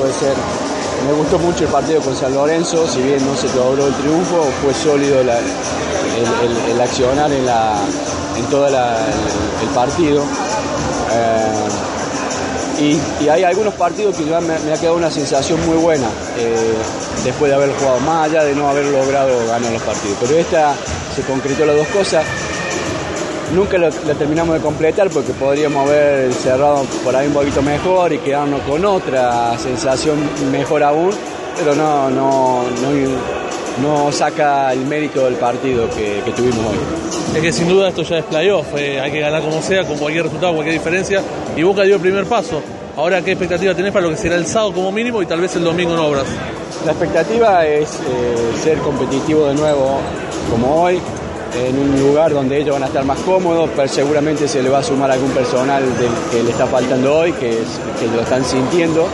puede ser. Me gustó mucho el partido con San Lorenzo, si bien no se logró el triunfo, fue sólido el, accionar en, la, en todo el, partido. Eh, y, hay algunos partidos que me, ha quedado una sensación muy buena eh, después de haber jugado, más allá de no haber logrado ganar los partidos. Pero esta se concretó las dos cosas. Nunca la terminamos de completar porque podríamos haber cerrado por ahí un poquito mejor y quedarnos con otra sensación mejor aún, pero no, no, no, saca el mérito del partido que, tuvimos hoy. Es que sin duda esto ya es playoff, eh, hay que ganar como sea, con cualquier resultado, cualquier diferencia, y Boca dio el primer paso. Ahora, ¿qué expectativa tenés para lo que será el sábado como mínimo y tal vez el domingo en obras? La expectativa es eh, ser competitivo de nuevo como hoy, en un lugar donde ellos van a estar más cómodos, pero seguramente se le va a sumar algún personal del que le está faltando hoy, que, lo están sintiendo,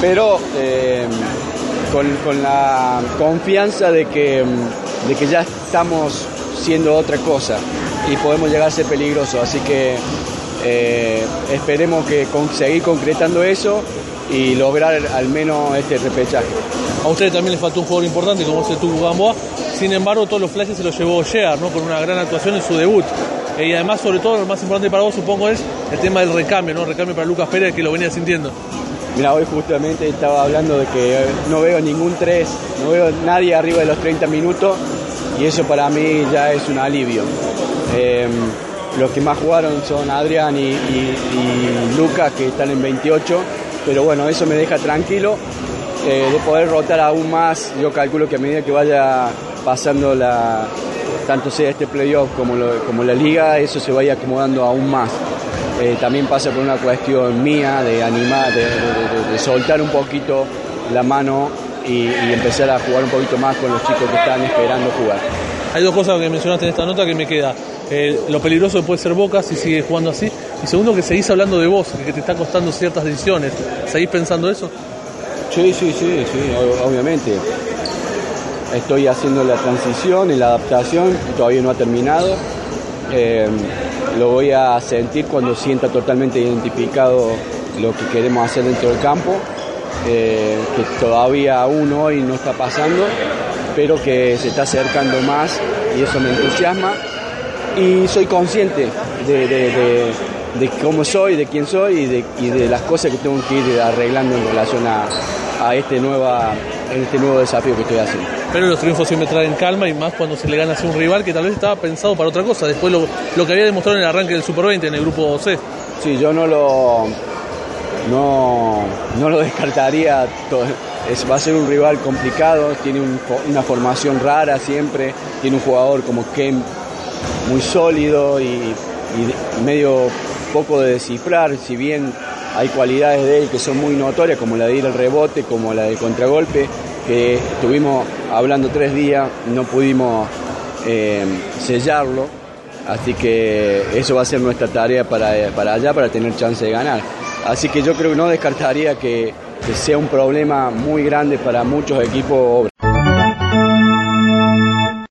pero eh, con, la confianza de que, de que ya estamos siendo otra cosa y podemos llegar a ser peligrosos, así que eh, esperemos que seguir concretando eso y lograr al menos este repechaje. A ustedes también les faltó un jugador importante como es el Tucu Gamboa, sin embargo todos los flashes se los llevó Shear, ¿no? con una gran actuación en su debut. Eh, y además, sobre todo, lo más importante para vos supongo es el tema del recambio, ¿no? Recambio para Lucas Pérez que lo venía sintiendo. Mira, hoy justamente estaba hablando de que no veo ningún 3, no veo nadie arriba de los 30 minutos y eso para mí ya es un alivio. Em, los que más jugaron son Adrián y, y Lucas que están en 28 pero bueno, eso me deja tranquilo eh, de poder rotar aún más. Yo calculo que a medida que vaya pasando la, tanto sea este playoff como, como la liga, eso se vaya acomodando aún más. Eh, también pasa por una cuestión mía de animar, de, soltar un poquito la mano y, empezar a jugar un poquito más con los chicos que están esperando jugar. Hay dos cosas que mencionaste en esta nota que me queda. Eh, lo peligroso que puede ser Boca si sigue jugando así y segundo, que seguís hablando de vos, que te está costando ciertas decisiones. ¿Seguís pensando eso? Sí, sí, sí, sí, obviamente. Estoy haciendo la transición y la adaptación, todavía no ha terminado. Eh, lo voy a sentir cuando sienta totalmente identificado lo que queremos hacer dentro del campo, eh, que todavía aún hoy no está pasando, pero que se está acercando más y eso me entusiasma. Y soy consciente de cómo soy, de quién soy y de, las cosas que tengo que ir arreglando en relación a, este, este nuevo desafío que estoy haciendo. Pero los triunfos siempre traen calma y más cuando se le gana a un rival que tal vez estaba pensado para otra cosa, después lo, que había demostrado en el arranque del Super 20 en el grupo C. Sí, yo no lo, no, no lo descartaría. Es, va a ser un rival complicado, tiene una formación rara siempre, tiene un jugador como Ken muy sólido y, y medio poco de descifrar, si bien hay cualidades de él que son muy notorias, como la de ir al rebote, como la del contragolpe, que estuvimos hablando tres días, no pudimos eh, sellarlo, así que eso va a ser nuestra tarea para, para allá, para tener chance de ganar. Así que yo creo que no descartaría que, que sea un problema muy grande para muchos equipos.